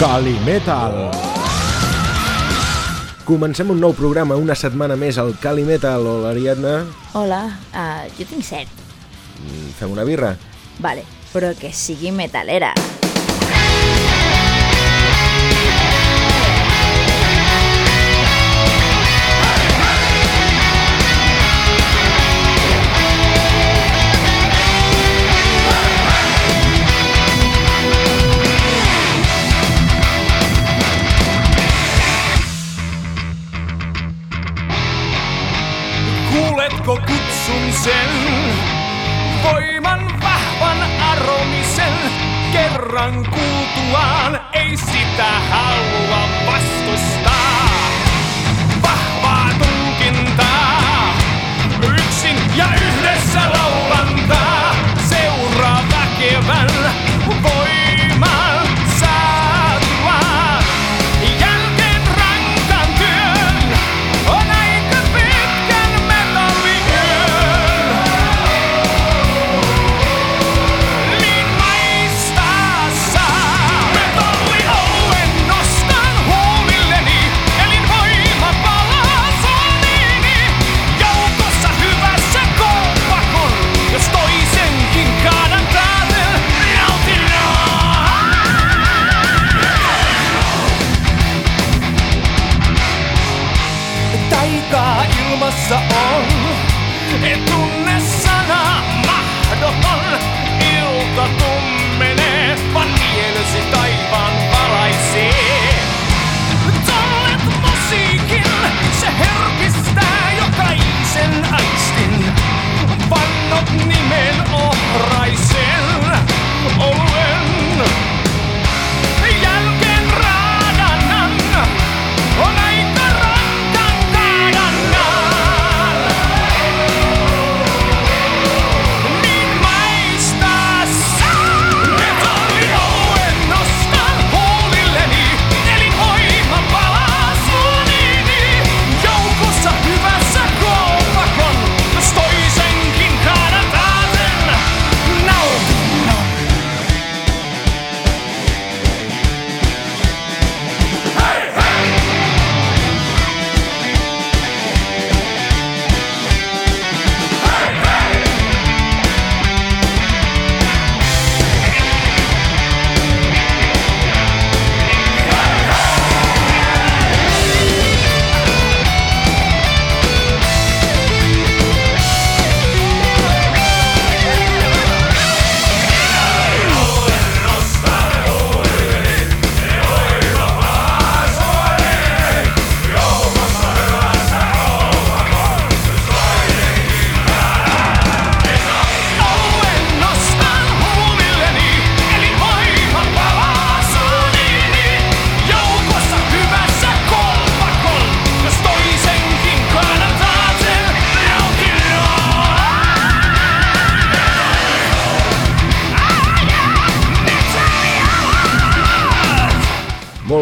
Calimetal. Comencem un nou programa, una setmana més al Calimetal. Hola, Ariadna. Hola, uh, jo tinc set. Mm, Fem una birra? Vale, però que sigui metalera. Kuuletko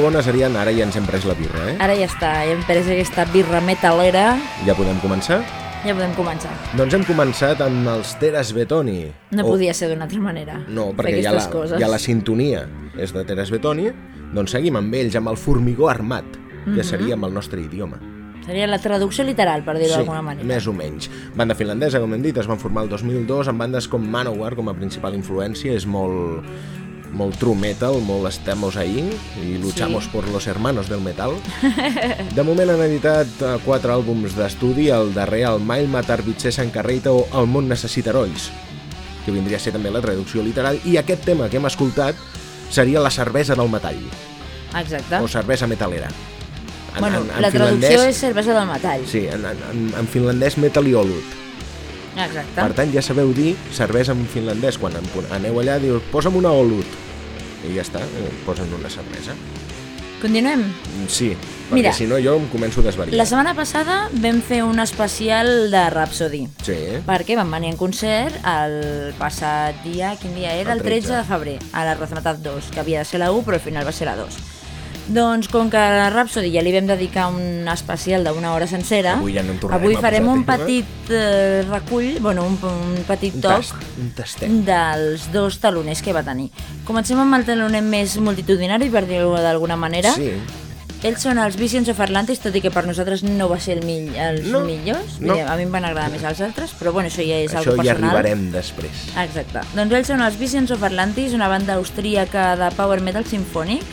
Bones, Ariadna. Ara ja ens hem pres la birra, eh? Ara ja està, ja hem pres aquesta birra metalera, Ja podem començar? ja podem començar. Doncs hem començat amb els Teras Betoni. No O- podia ser d'una altra manera. No, perquè ja la, coses. ja la sintonia és de Teras Betoni. Doncs seguim amb ells, amb el formigó armat, que Mhm. seria amb el nostre idioma. Seria la traducció literal, per dir-ho d'alguna manera. més o menys. Banda finlandesa, com hem dit, es van formar el 2002 amb bandes com Manowar com a principal influència. És molt, molt true metal, molt estamos ahí i luchamos Sí. por los hermanos del metal. De moment han editat eh, quatre àlbums d'estudi, el darrer, el Mail Matar Vitse en Carreita o El món necessita herois, que vindria a ser també la traducció literal, i aquest tema que hem escoltat seria la cervesa del metall, Exacte. o cervesa metalera. En, bueno, en, en la traducció finlandès- és cervesa del metall. Sí, en, en, en, finlandès metaliòlut. Exacte. Per tant, ja sabeu dir cervesa en finlandès. Quan aneu allà, dius, posa'm una olut. I ja està, eh, posen una cervesa. Continuem. Sí, perquè Mira, si no jo em començo a desvariar. La setmana passada vam fer un especial de Rhapsody. Sí, Perquè vam venir en concert el passat dia, quin dia era? El El 13 13. de febrer, a la Razmetat 2, que havia de ser la 1, però al final va ser la 2. Doncs com que a Rhapsody ja li vam dedicar un especial d'una hora sencera, Avui ja no avui farem un petit eh, recull, bueno, un, un petit Un toc tast, un tastet. dels dos taloners que va tenir. Comencem amb el taloner més multitudinari, per dir-ho d'alguna manera. Sí, Ells són els Visions of Atlantis, tot i que per nosaltres no va ser el mill, els No, millors. no. A mi em van agradar més els altres, però bueno, això ja és això algo ja personal. arribarem després. Exacte. Doncs ells són els Visions of Atlantis, una banda austríaca de power metal sinfònic,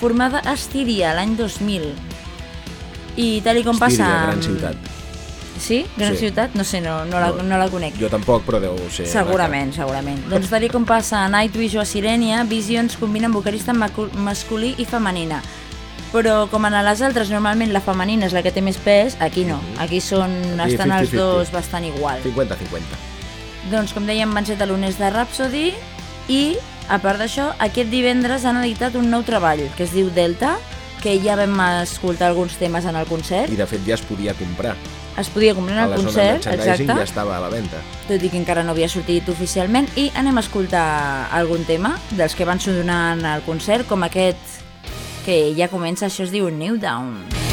formada a Estíria l'any 2000. I tal i com Estíria, passa... gran ciutat. Sí? Gran Sí. ciutat? No sé, no, no, la, No. no la conec. Jo tampoc, però deu ser... Segurament, segurament. Doncs tal com passa a Nightwish o a Sirenia, Visions combinen vocalista masculí i femenina. Però com en les altres, normalment la femenina és la que té més pes, aquí no. Aquí són, Mhm. Aquí estan els 50-50. dos bastant igual. 50-50. Doncs com dèiem, van ser taloners de Rhapsody i, a part d'això, aquest divendres han editat un nou treball que es diu Delta, que ja vam escoltar alguns temes en el concert. I de fet ja es podia comprar. Es podia comprar en el concert, exacte, ja estava a la venda. tot i que encara no havia sortit oficialment, i anem a escoltar algun tema dels que van sonant al concert, com aquest que ja comença, això es diu New Down. Nights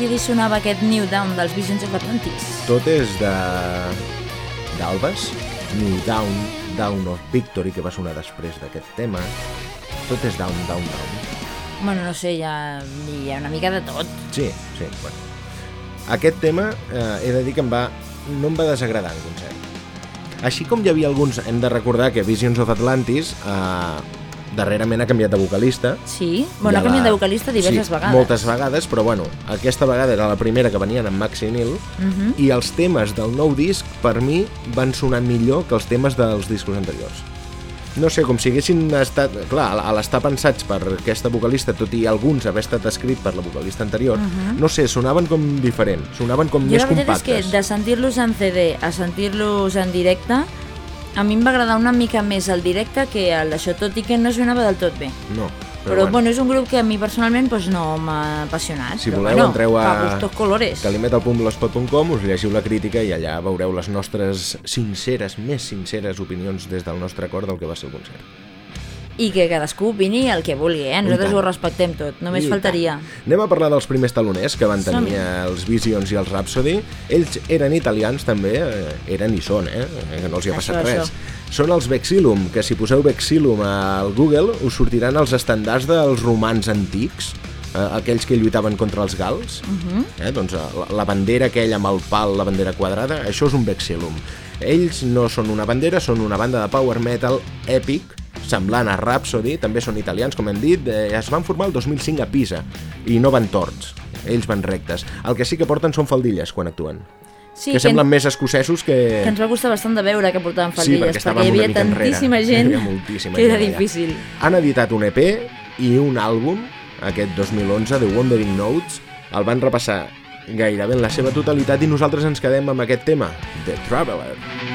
Així sonava aquest New Down dels Visions of Atlantis. Tot és de... d'Albes, New Down, Down of Victory, que va sonar després d'aquest tema. Tot és Down, Down, Down. Bueno, no sé, hi ha, hi ha una mica de tot. Sí, sí, bueno. Aquest tema, eh, he de dir que em va, no em va desagradar en concert. Així com hi havia alguns, hem de recordar que Visions of Atlantis eh, darrerament ha canviat de vocalista. Sí, bueno, ha canviat la- de vocalista diverses sí, vegades. moltes vegades, però bueno, aquesta vegada era la primera que venien amb Maxi Nil Mhm. i els temes del nou disc, per mi, van sonar millor que els temes dels discos anteriors. No sé, com si haguessin estat... Clar, a l'estar pensats per aquesta vocalista, tot i alguns haver estat escrit per la vocalista anterior, no sé, sonaven com diferent, sonaven com Mhm. Jo més la veritat és que compactes. de sentir-los en CD a sentir-los en directe, a mi em va agradar una mica més el directe que el d'això, tot i que no sonava del tot bé. No. Però, bueno. bueno, és un grup que a mi personalment pues, no m'ha apassionat. Si però, voleu, bueno, entreu a calimetalpuntblogspot.com, us llegiu la crítica i allà veureu les nostres sinceres, més sinceres opinions des del nostre cor del que va ser el concert. I que cadascú opini el que vulgui, eh? Nosaltres ho respectem tot, només I faltaria. tant. Anem a parlar dels primers taloners que van tenir els Visions i els Rhapsody. Ells eren italians també, eh, eren i són, eh? que no els hi ha Això, passat això. res. Són els Vexillum, que si poseu Vexillum al Google us sortiran els estàndards dels romans antics, eh, aquells que lluitaven contra els gals. Uh Mhm. -huh. eh, doncs, eh, la, la bandera aquella amb el pal, la bandera quadrada, això és un Vexillum. Ells no són una bandera, són una banda de power metal èpic, semblant a Rhapsody, també són italians, com hem dit, eh, es van formar el 2005 a Pisa, i no van torts, ells van rectes. El que sí que porten són faldilles quan actuen, Sí, que semblen més escocesos que... que ens va costar bastant de veure que portaven faldilles, perquè estàvem perquè hi havia enrere. tantíssima Hi gent havia que era gent allà. difícil. Han editat un EP i un àlbum, aquest 2011, The Wandering Notes, el van repassar gairebé en la seva totalitat i nosaltres ens quedem amb aquest tema, The Traveler. Too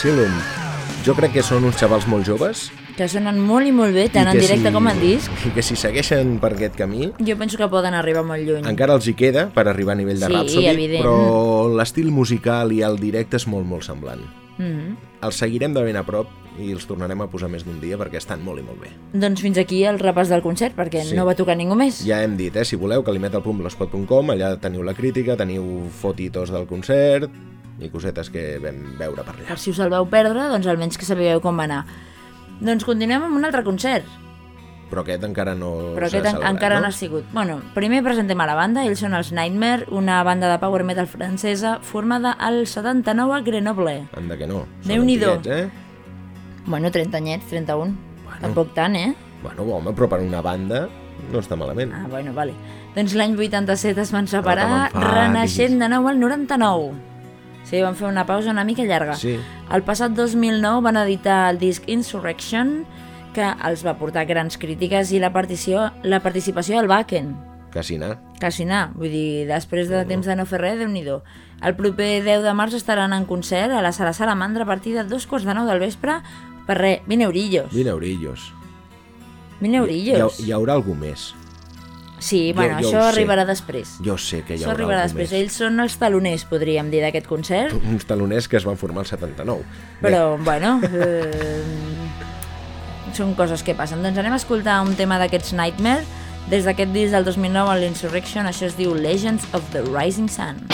Vexillum. Jo crec que són uns xavals molt joves. Que sonen molt i molt bé, tant en que directe si- com en disc. I que si segueixen per aquest camí, Jo penso que poden arribar molt lluny. encara els hi queda per arribar a nivell de Sí, Rhapsody, evident. però l'estil musical i el directe és molt, molt semblant. Mm Els seguirem de ben a prop i els tornarem a posar més d'un dia perquè estan molt i molt bé. Doncs fins aquí el repàs del concert, perquè Sí. no va tocar ningú més. Ja hem dit, eh, si voleu, calimetalpuntblogspot.com, allà teniu la crítica, teniu fotitos del concert i cosetes que vam veure per allà. Per si us el vau perdre, doncs almenys que sabíeu com va anar. Doncs continuem amb un altre concert, Però aquest encara no però aquest en celebrat, encara no? no ha sigut. Bueno, primer presentem a la banda, ells són els Nightmare, una banda de power metal francesa formada al 79 a Grenoble. Anda que no. Déu-n'hi-do. eh? Bueno, 30 anyets, 31. Bueno. Tampoc tant, eh? Bueno, home, però per una banda no està malament. Ah, bueno, vale. Doncs l'any 87 es van separar, diguis. de nou al 99. Sí, van fer una pausa una mica llarga. Sí. El passat 2009 van editar el disc Insurrection, que els va portar grans crítiques i la, partició, la participació del Bakken. Quasi anar. Quasi anar, vull dir, després de temps de no fer res, déu nhi El proper 10 de març estaran en concert a la Sala Salamandra a partir de dos quarts de nou del vespre per res, 20 eurillos. 20 eurillos. 20 Hi, eurillos. hi haurà algú més. Sí, bueno, jo això sé. arribarà després. Jo sé que hi Això haurà arribarà després. més. Ells són els taloners, podríem dir, d'aquest concert. Uns taloners que es van formar al 79. Però, bueno, eh, són coses que passen. Doncs anem a escoltar un tema d'aquests Nightmare, des d'aquest disc del 2009 a l'Insurrection, això es diu Legends of the Rising Sun.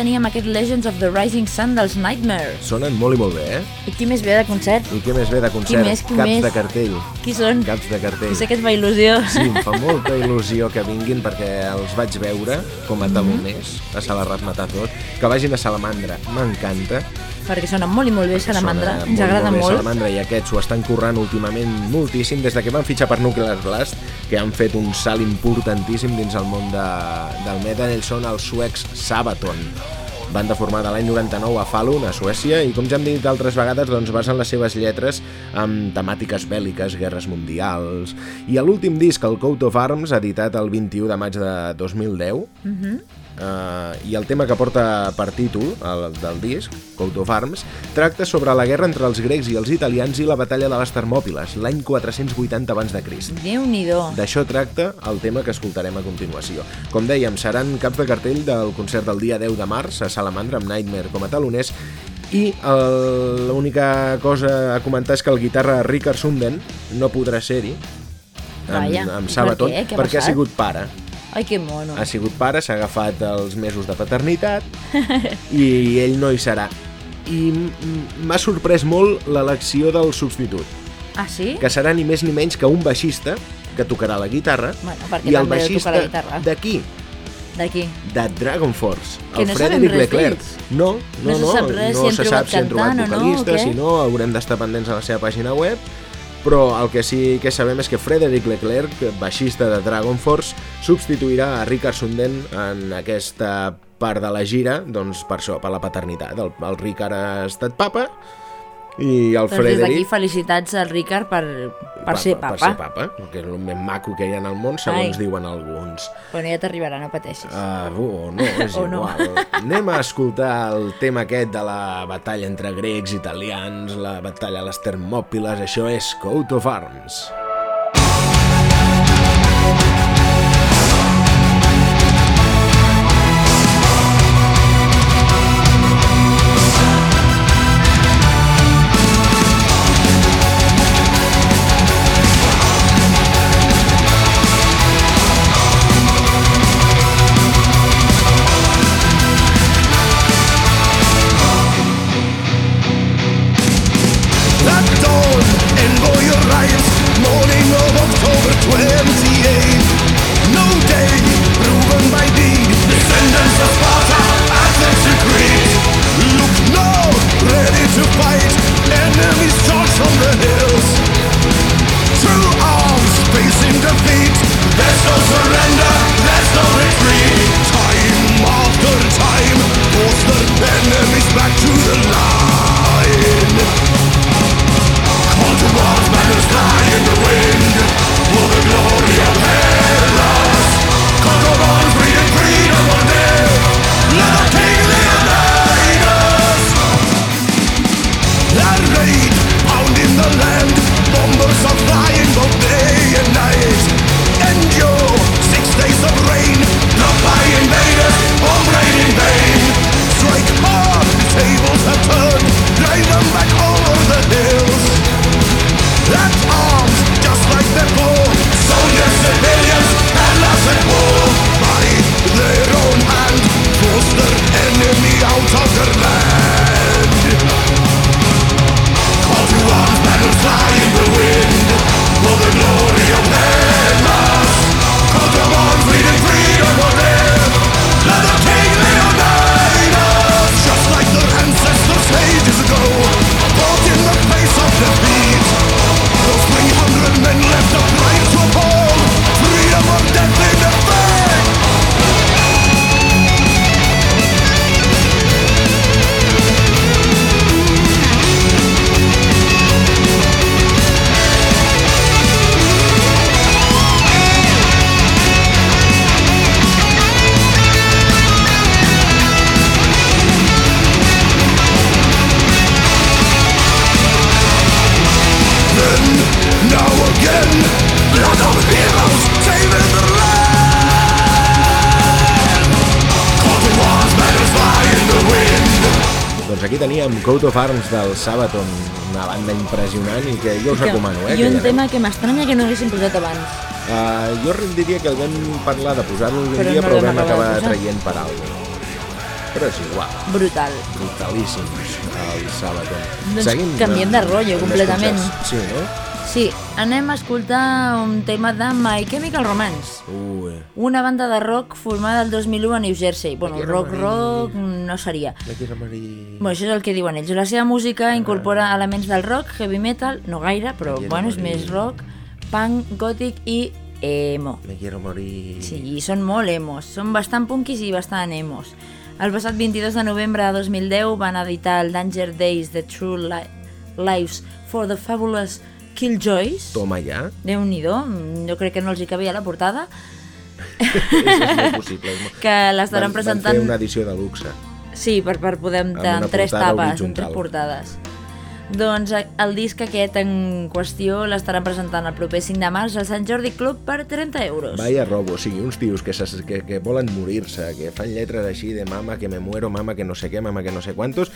Teníem aquest Legends of the Rising Sun dels Nightmare. Sonen molt i molt bé, eh? I qui més ve de concert? I què més ve de concert? més, qui Caps més? de cartell. Qui són? Caps de cartell. Sé que et fa il·lusió. Sí, em fa molta il·lusió que vinguin perquè els vaig veure com a Mhm. taloners a Sala Rasmatazos, que vagin a Salamandra, m'encanta. Perquè sona molt i molt bé Salamandra. Sona Ens agrada bé molt. Salamandra i aquests ho estan currant últimament moltíssim des de que van fitxar per Nuclear Blast, que han fet un salt importantíssim dins el món de, del metal. Ells són els suecs Sabaton banda formada l'any 99 a Falun, a Suècia, i com ja hem dit altres vegades, doncs basen les seves lletres amb temàtiques bèl·liques, guerres mundials... I l'últim disc, el Coat of Arms, editat el 21 de maig de 2010, Uh, I el tema que porta per títol el, del disc, Coat of Arms, tracta sobre la guerra entre els grecs i els italians i la batalla de les Termòpiles, l'any 480 abans de Crist. Déu-n'hi-do. D'això tracta el tema que escoltarem a continuació. Com dèiem, seran caps de cartell del concert del dia 10 de març a Salamandra amb Nightmare com a taloners i l'única cosa a comentar és que el guitarra Ricard Sunden no podrà ser-hi amb, amb per Sabaton? Què ha perquè ha sigut pare Ai, que mono. ha sigut pare, s'ha agafat els mesos de paternitat i ell no hi serà. I m'ha sorprès molt l'elecció del substitut, Ah, sí? que serà ni més ni menys que un baixista que tocarà la guitarra Bueno, i el baixista d'aquí, D'aquí. de Dragon Force, Que el no Frederic Leclerc. d'ells. No, no, No se no, sap res no si se sap si han trobat no, vocalista, què? si no, haurem d'estar pendents a la seva pàgina web, però el que sí que sabem és que Frederic Leclerc, baixista de Dragon Force, substituirà a Ricard Sunden en aquesta part de la gira, doncs per això, per la paternitat. El, el Ricard ha estat papa i el Doncs des d'aquí Frederic... felicitats al Ricard per, per ser Per papa. ser papa, que és el més maco que hi ha en el món, segons Ai. diuen alguns. Bueno, ja t'arribarà, no pateixis. Uh, o no, és O no. igual. Anem a escoltar el tema aquest de la batalla entre grecs i italians, la batalla a les Termòpiles, això és Coat of Arms. At Coat of Arms del Sabaton, una banda impressionant i que jo us recomano, eh? I que un tema que m'estranya que no haguéssim posat abans. Uh, jo diria que el vam parlar de posar-lo Però dia, no però vam acabar traient per alguna però és igual. Brutal. Brutalíssims, el Sabaton. Doncs canviem de rotllo amb més completament. Sí, no? Sí, anem a escoltar un tema de My Chemical Romance. Ui, Una banda de rock formada el 2001 a New Jersey. Bueno, rock, rock no seria. Bueno, això és el que diuen ells. La seva música incorpora elements del rock, heavy metal, no gaire, però bueno, és més rock, punk, gòtic i emo. Me quiero morir... Sí, i són molt emos, són bastant punkis i bastant emos. El passat 22 de novembre de 2010 van editar el Danger Days The True Li Lives for the Fabulous Killjoys. Toma ja. Déu-n'hi-do, jo crec que no els hi cabia la portada, és, és molt possible. és molt- que l'estaran presentant... Van fer una edició de luxe. Sí, per, per poder Amb en tres tapes, horitzontal. tres portades. Doncs eh, el disc aquest en qüestió l'estaran presentant el proper 5 de març al Sant Jordi Club per 30 euros. Vaya robo, o sigui, uns tios que, se, que, que volen morir-se, que fan lletres així de mama que me muero, mama que no sé què, mama que no sé quantos,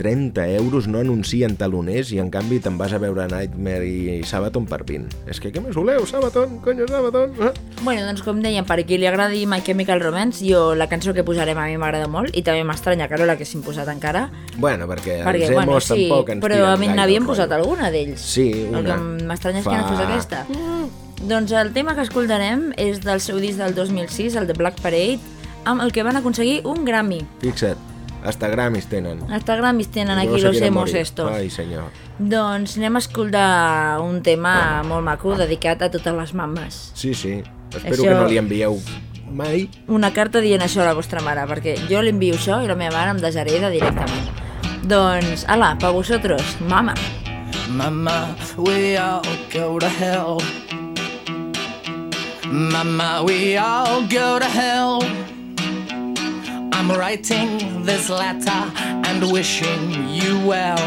30 euros no anuncien taloners i en canvi te'n vas a veure Nightmare i Sabaton per 20. És que què més voleu, Sabaton? Conyo, Sabaton? Eh? Bueno, doncs com dèiem, per qui li agradi My Chemical Romance, jo la cançó que posarem a mi m'agrada molt i també m'estranya que no l'haguessin posat encara, Bueno, perquè, perquè, els bueno, emos sí, tampoc ens però gaire n'havien el posat alguna d'ells. Sí, El una. que m'estranya és que no fos aquesta. Doncs el tema que escoltarem és del seu disc del 2006, el de Black Parade, amb el que van aconseguir un Grammy. Fixa't, hasta Grammys tenen. Hasta Grammys tenen No aquí se los quieren emos morir. estos. Ai, senyor. Doncs anem a escoltar un tema molt maco dedicat a totes les mames. Sí, sí. Espero Això- que no li envieu mai. Una carta dient això a la vostra mare, perquè jo li envio això i la meva mare em deshereda directament. Doncs, ala, pa vosotros, mama. Mama, we all go to hell. Mama, we all go to hell. I'm writing this letter and wishing you well.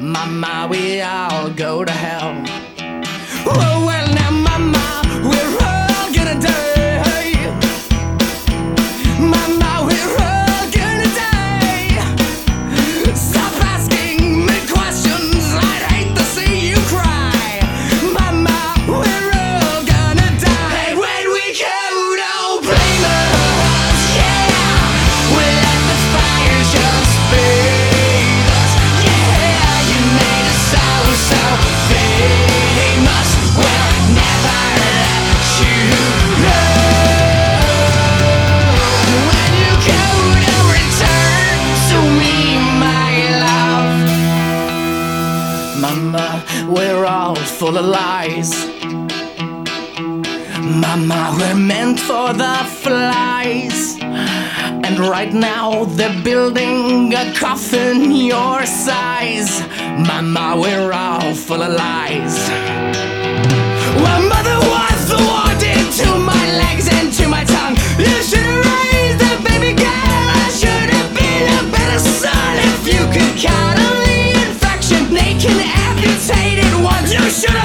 Mama, we all go to hell. Oh, well, now, Mama, full of lies. Mama, we're meant for the flies. And right now they're building a coffin your size. Mama, we're all full of lies. Well, mother was the one to my legs and to my tongue. You should have raised a baby girl. I should have been a better son if you could count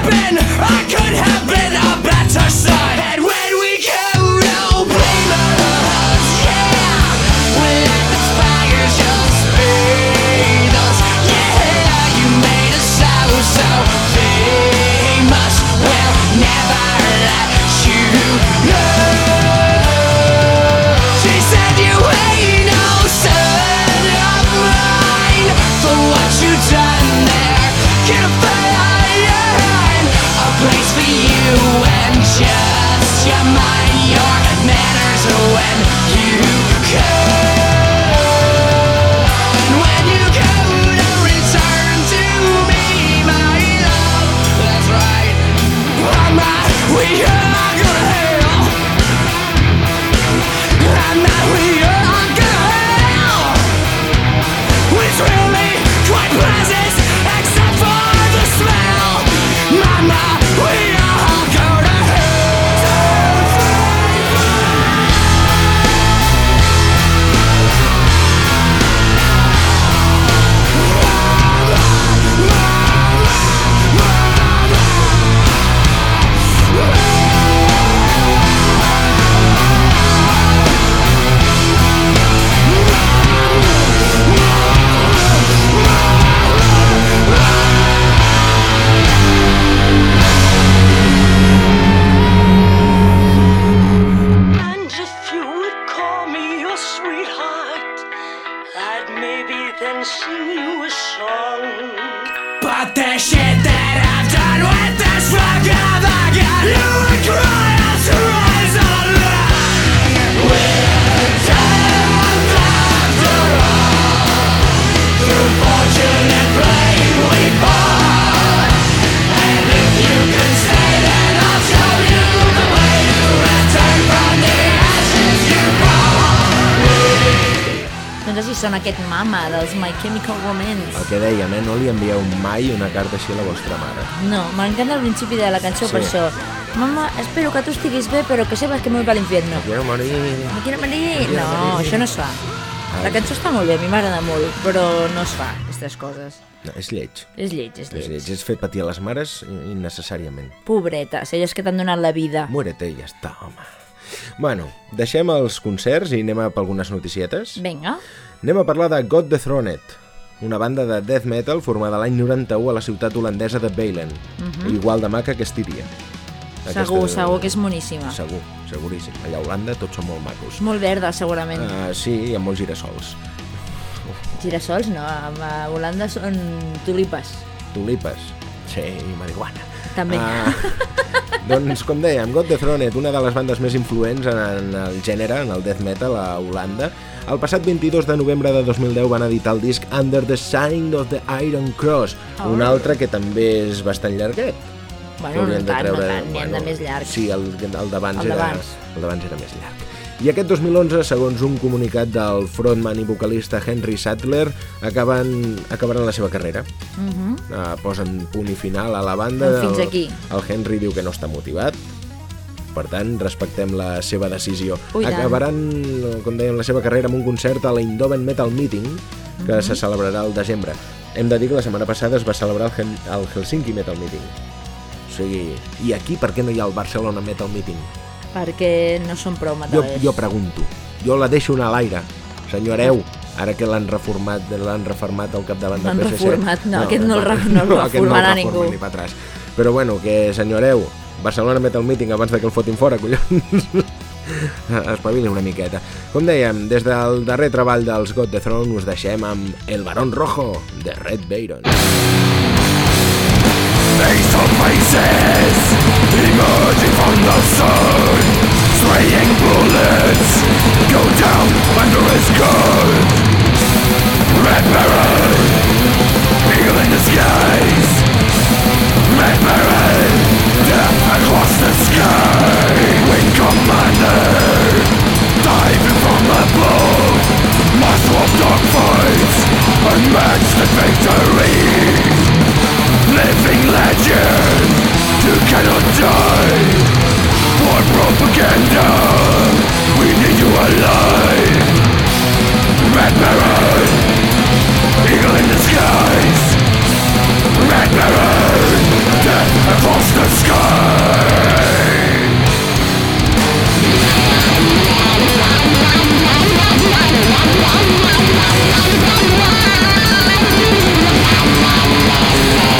been. I could have són aquest mama dels My Chemical Romance. El que dèiem, eh? No li envieu mai una carta així a la vostra mare. No, m'encanta el principi de la cançó Sí. per això. Mama, espero que tu estiguis bé, però que sepas que me voy para el infierno. Quiero morir. Me quiero morir. quiero No, morir. això no es fa. La cançó està molt bé, a mi m'agrada molt, però no es fa, aquestes coses. No, és lleig. És lleig, és És lleig. lleig. És fet patir a les mares innecessàriament. Pobretes, elles que t'han donat la vida. Muérete i ja està, home. Bueno, deixem els concerts i anem a per algunes noticietes. Vinga. Anem a parlar de God the Throned, una banda de death metal formada l'any 91 a la ciutat holandesa de Beilen, igual de maca que Estiria. Segur, segur que és moníssima. Segur, seguríssim. Allà a Holanda tots són molt macos. Molt verda, segurament. Uh, sí, hi ha molts girassols. Girasols, no, a Holanda són tulipes. Tulipes. Sí, i marihuana. També. Ah, doncs, com dèiem, God the Throned, una de les bandes més influents en, en el gènere, en el death metal a Holanda, el passat 22 de novembre de 2010 van editar el disc Under the Sign of the Iron Cross, Oh. un altre que també és bastant llarguet. Bueno, no tant, no tant, ha de més llargs. Sí, el, el d'abans era, el era més llarg. I aquest 2011, segons un comunicat del frontman i vocalista Henry Sattler, acaben, acabaran la seva carrera. Uh -huh. Uh, posen punt i final a la banda. Fins El- aquí. El Henry diu que no està motivat, per tant, respectem la seva decisió. Ui. Acabaran, com dèiem, la seva carrera amb un concert a l'Indoven Metal Meeting, que Mhm. se celebrarà al desembre. Hem de dir que la setmana passada es va celebrar el, el Helsinki Metal Meeting. O sigui, i aquí per què no hi ha el Barcelona Metal Meeting? Perquè no són prou Jo, metalers. jo pregunto, jo la deixo anar a l'aire. Senyoreu, ara que l'han reformat, l'han reformat al capdavant del L'han PSC. reformat, no, aquest no el no el reformarà el reforma ningú. Ni atrás. Però bueno, que senyoreu, Barcelona Metal Meeting abans de que el fotin fora, collons. Espavilin una miqueta. Com dèiem, des del darrer treball dels God the Throne us deixem amb El Barón Rojo, de Red Baron. Face to faces, emerging from the sun. Spraying bullets, go down under his gun. Red Baron, eagle in skies. Red Baron, the sky. Diving from fights, unmatched living legend cannot die propaganda We need you alive Red Baron Eagle in Red Baron Death across the sky Red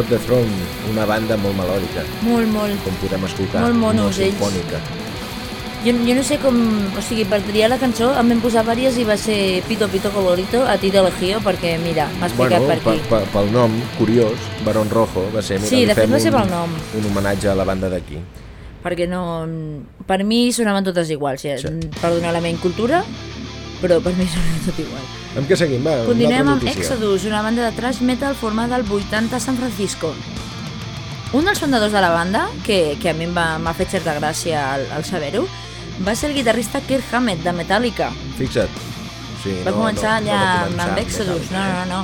God the Throne, una banda molt melòdica, Molt, molt. com podem escoltar. Molt monos, no ells. simfònica. Jo, jo no sé com... O sigui, per triar la cançó em vam posar vàries i va ser Pito Pito Colorito a ti d'Elegio perquè, mira, m'has Bueno, picat per pe- aquí. pe- pel nom, curiós, Barón Rojo, va ser... Mira, Sí, de fet va ser un, pel nom. Un homenatge a la banda d'aquí. Perquè no... Per mi sonaven totes iguals. Ja, Sí. Perdona la meva incultura, però per mi sonaven tot igual. Amb què seguim? Va, Continuem amb. Exodus, una banda de thrash metal formada al 80 a San Francisco. Un dels fundadors de la banda, que, que a mi m'ha fet certa gràcia al, al saber-ho, va ser el guitarrista Kirk Hammett de Metallica. Fixa't. Sí, Va començar allà va amb, començar amb Exodus, no, no, no.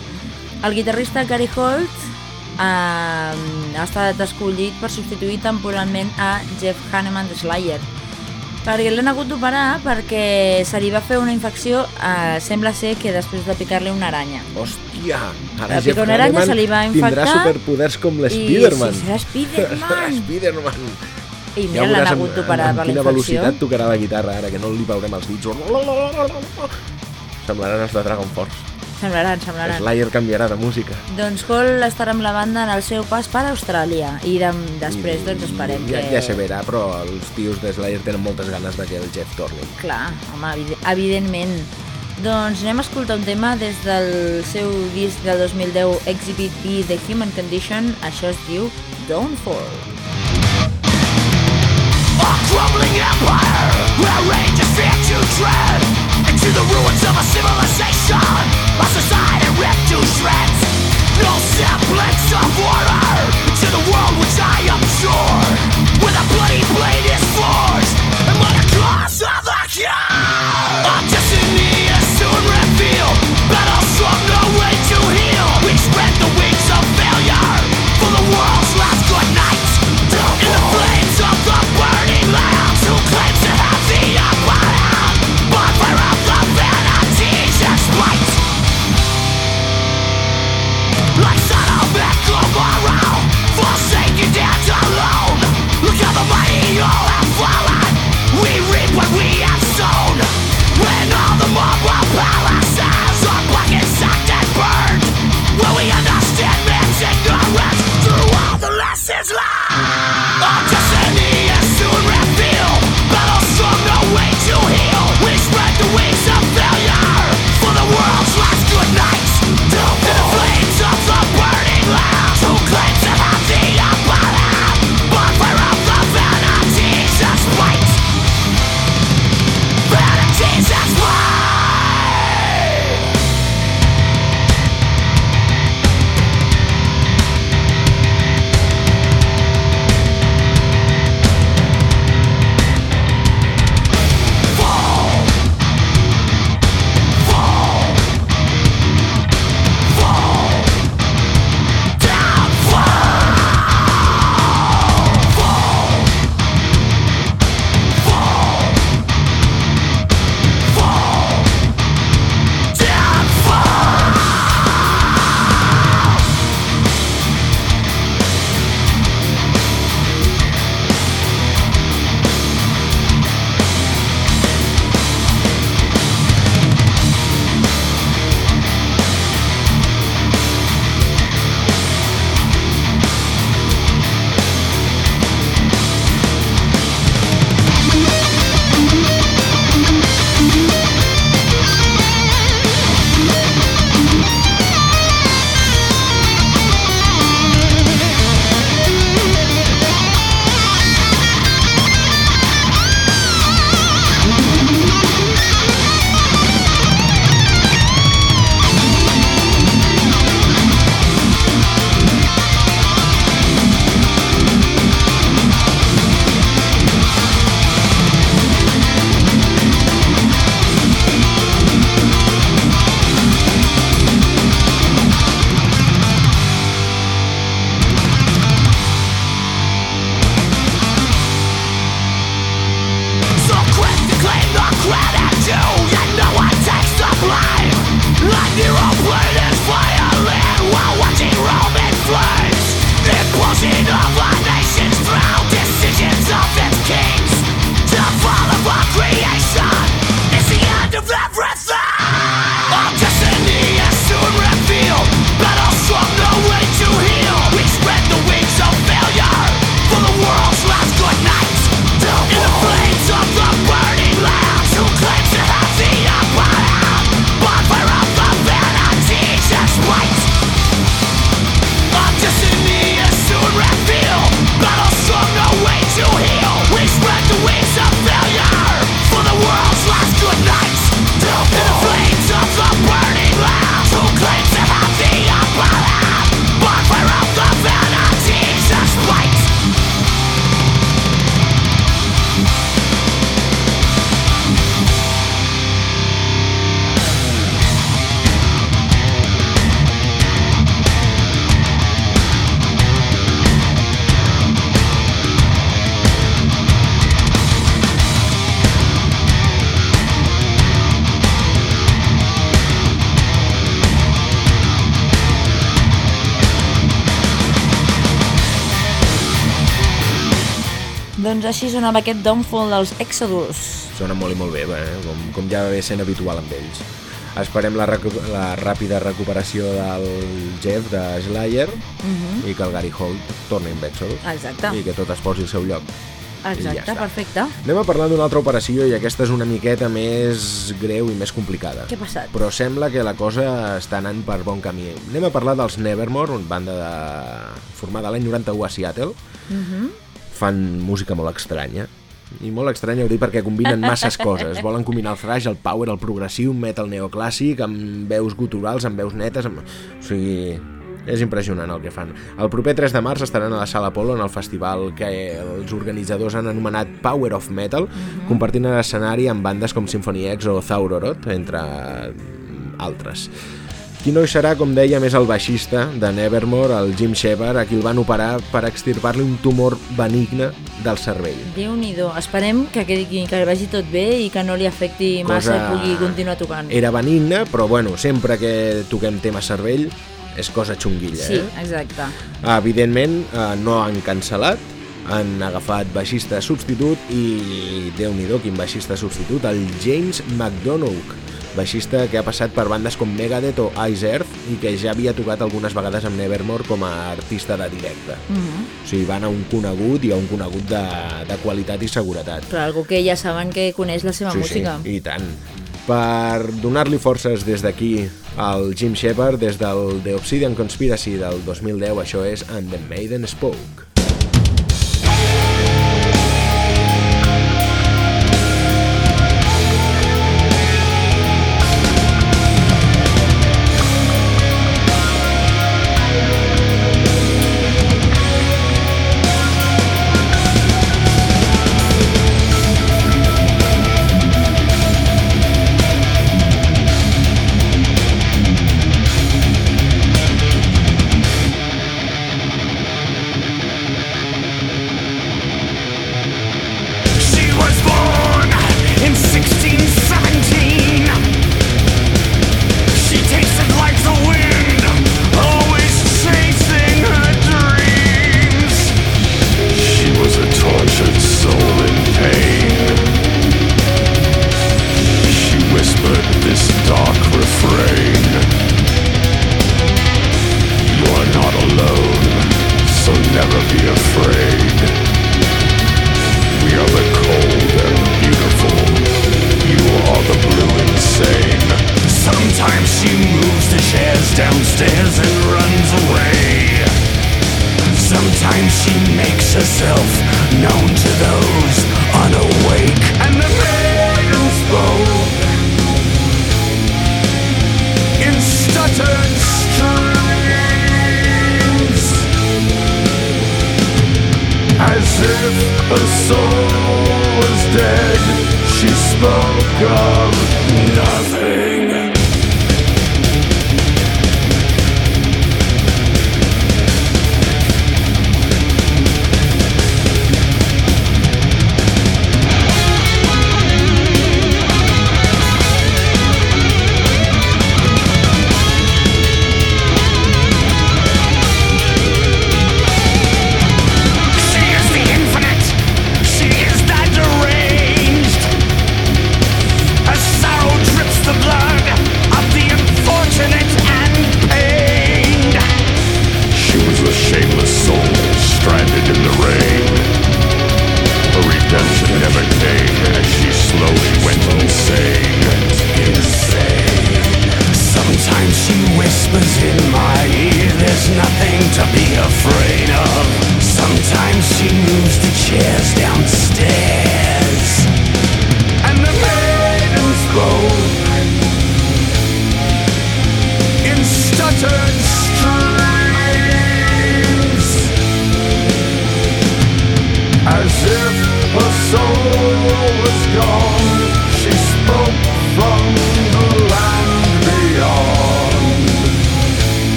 El guitarrista Gary Holt eh, ha estat escollit per substituir temporalment a Jeff Hanneman de Slayer perquè l'han hagut d'operar perquè se li va fer una infecció, eh, sembla ser que després de picar-li una aranya. Hòstia! Ara Jeff una aranya, se li va Tindrà infectar superpoders com I l'Spiderman. sí, serà Spiderman. Spiderman. I mira, l'han hagut d'operar per la quina infecció. velocitat tocarà la guitarra ara, que no li veurem els dits. Semblaran els de Dragon Force. Semblaran, semblaran. Slayer canviarà de música. Doncs Hall estarà amb la banda en el seu pas per Austràlia i de, després doncs esperem ja, que... Ja se verà, però els tios de Slayer tenen moltes ganes de que el Jeff torni. Clar, home, evide- evidentment. Doncs anem a escoltar un tema des del seu disc del 2010 Exhibit B The Human Condition, això es diu Downfall. A crumbling empire where ranges fear to tread the ruins of a civilization, a society ripped to shreds. No semblance of order to the world which I. With a bloody blade Tesla! Així sonava aquest Downfall dels Exodus. Sona molt i molt bé, eh? com, com ja ve sent habitual amb ells. Esperem la, recu la ràpida recuperació del Jeff de Slayer i que el Gary Holt torni amb Exodus Exacte. i que tot es posi al seu lloc. Ja Exacte, està. perfecte. Anem a parlar d'una altra operació i aquesta és una miqueta més greu i més complicada. Què ha passat? Però sembla que la cosa està anant per bon camí. Anem a parlar dels Nevermore, una banda de... formada l'any 91 a Seattle. Mhm. Fan música molt estranya. I molt estranya ho dic perquè combinen masses coses. Volen combinar el thrash, el power, el progressiu, metal neoclàssic, amb veus guturals, amb veus netes... Amb... O sigui, és impressionant el que fan. El proper 3 de març estaran a la Sala Apollo en el festival que els organitzadors han anomenat Power of Metal, compartint l'escenari amb bandes com Symphony X o Zaurorot, entre altres. Qui no hi serà, com dèiem, és el baixista de Nevermore, el Jim Shepard, a qui el van operar per extirpar-li un tumor benigne del cervell. déu nhi Esperem que, quedi, que vagi tot bé i que no li afecti massa i pugui continuar tocant. Era benigne, però bueno, sempre que toquem tema cervell és cosa xunguilla, Sí, eh? exacte. Evidentment, eh, no han cancel·lat, han agafat baixista substitut i, déu nhi quin baixista substitut, el James McDonough, baixista que ha passat per bandes com Megadeth o Ice Earth i que ja havia tocat algunes vegades amb Nevermore com a artista de directe. Mhm. O sigui, van a un conegut i a un conegut de, de qualitat i seguretat. Però algú que ja saben que coneix la seva música. Sí, i tant. Per donar-li forces des d'aquí al Jim Shepard, des del The Obsidian Conspiracy del 2010, això és And the Maiden Spoke.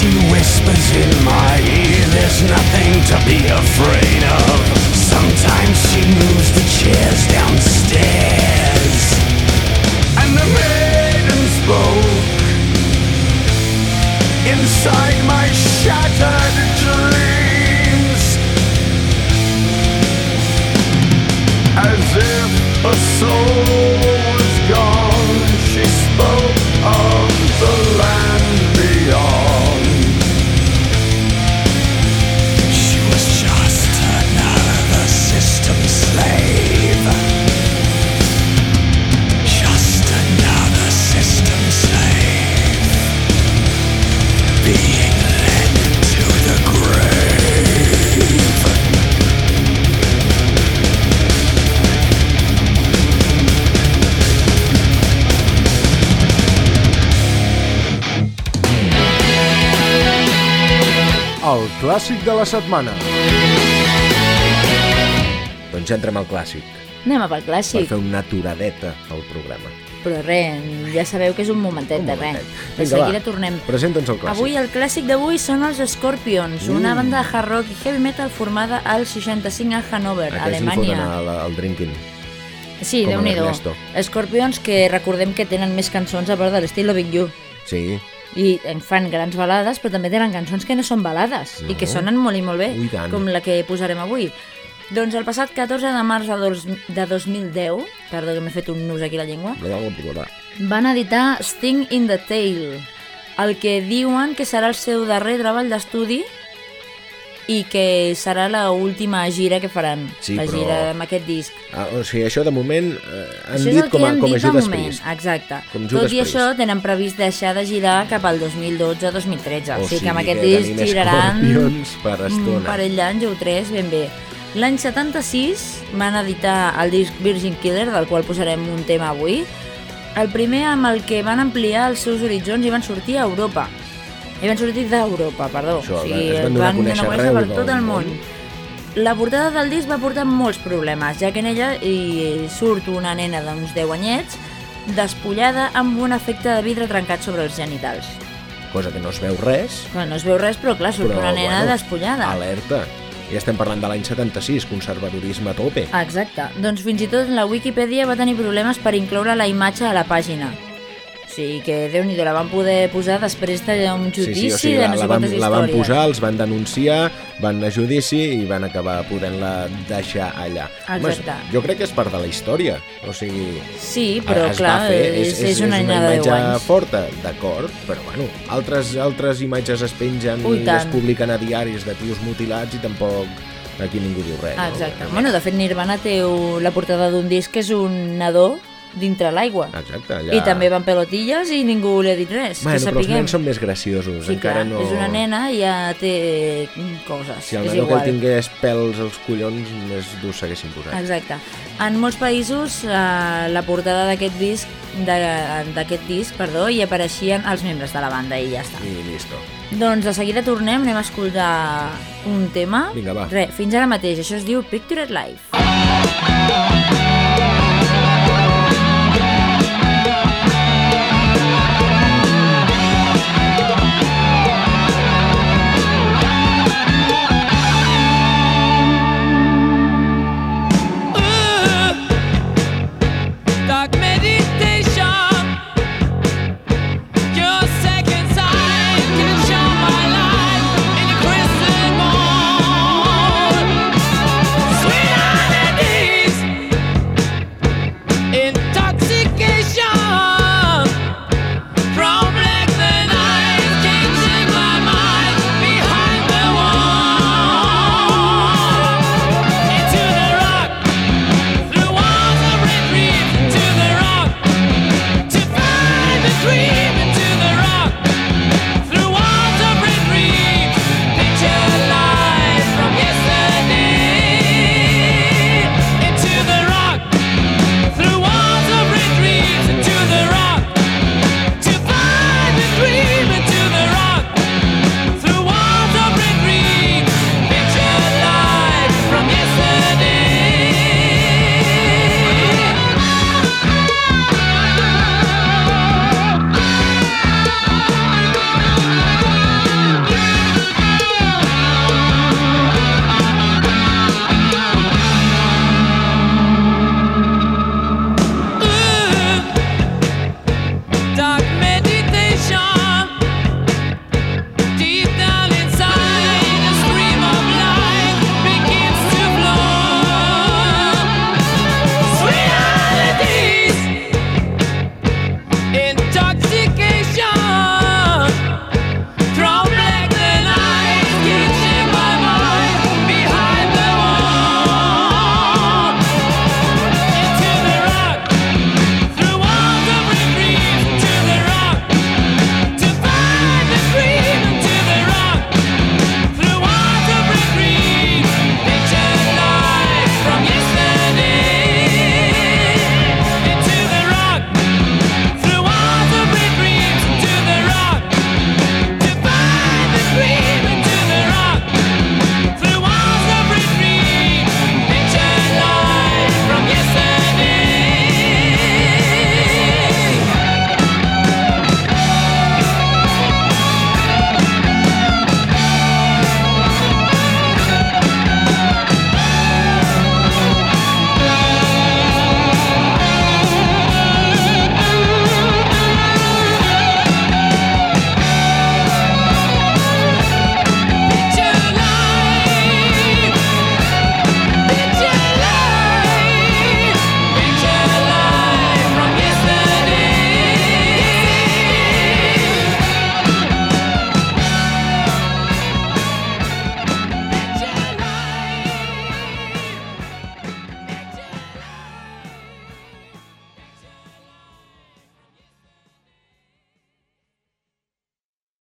She whispers in my ear, there's nothing to be afraid of. Sometimes she moves the chairs downstairs. And the maiden spoke inside my shattered dreams. As if a soul was gone, she spoke of the clàssic de la setmana. Doncs ja entrem al clàssic, Anem pel per clàssic. fer una aturadeta al programa. Però res, ja sabeu que és un momentet Un de res. De seguida va. tornem. Presenta'ns el clàssic. Avui el clàssic d'avui són els Scorpions, una Mm. banda de hard rock i heavy metal formada al 65 a Hannover, Aquests li foten Alemanya. al, al drinking. Sí, déu nhi. Scorpions que recordem que tenen més cançons a part de l'estil Loving You. Sí, I en fan grans balades, però també tenen cançons que no són balades No. i que sonen molt i molt bé, Ui, tant. com la que posarem avui. Doncs el passat 14 de març de, dos, de 2010, perdó que m'he fet un nus aquí a la llengua, no van editar Sting in the Tail, el que diuen que serà el seu darrer treball d'estudi i que serà la última gira que faran, Sí, la però- gira amb aquest disc. Ah, o sigui, això de moment eh, han això dit com que a, han com a Judas Priest. exacte. Com Tot Judas i Priest. això tenen previst deixar de girar cap al 2012-2013, o, sigui que amb aquest disc tenim giraran per un estona. parell d'anys o tres ben bé. L'any 76 van editar el disc Virgin Killer, del qual posarem un tema avui, el primer amb el que van ampliar els seus horitzons i van sortir a Europa. I van sortir d'Europa, perdó. Això, o sigui, es van donar a conèixer per tot el món. món. La portada del disc va portar molts problemes, ja que en ella hi surt una nena d'uns 10 anyets despullada amb un efecte de vidre trencat sobre els genitals. Cosa que no es veu res, Bueno, no es veu res, però clar, surt però, una nena bueno, despullada. alerta. I estem parlant de l'any 76, conservadorisme a tope. Exacte. Doncs fins i tot la Wikipedia va tenir problemes per incloure la imatge a la pàgina. O sigui que, déu nhi la van poder posar després d'un judici de no la, sé van, quantes la van històries. posar, els van denunciar, van a judici i van acabar podent-la deixar allà. Exacte. Home, jo crec que és part de la història, o sigui... Sí, però es clar, fer, és, és, una nena de 10 imatge anys. forta, d'acord, però bueno, altres, altres imatges es pengen Ui, i tant. es publiquen a diaris de tios mutilats i tampoc aquí ningú diu res. Exacte. No? Bueno, de fet, Nirvana té la portada d'un disc que és un nadó dintre l'aigua. Exacte, allà... I també van pelotilles i ningú li ha dit res, Bueno, que però els sapiguem. nens són més graciosos, Sí, encara clar, no... és una nena i ja té coses, Si el és que igual. el tingués pèls als collons, més durs s'haguessin posat. Exacte. En molts països eh, la portada d'aquest disc de- d'aquest disc, perdó, hi apareixien els membres de la banda i ja està. I listo. Doncs de seguida tornem, anem a escoltar un tema. Vinga, va. Re, fins ara mateix, això es diu Pictured Life. Dark meditation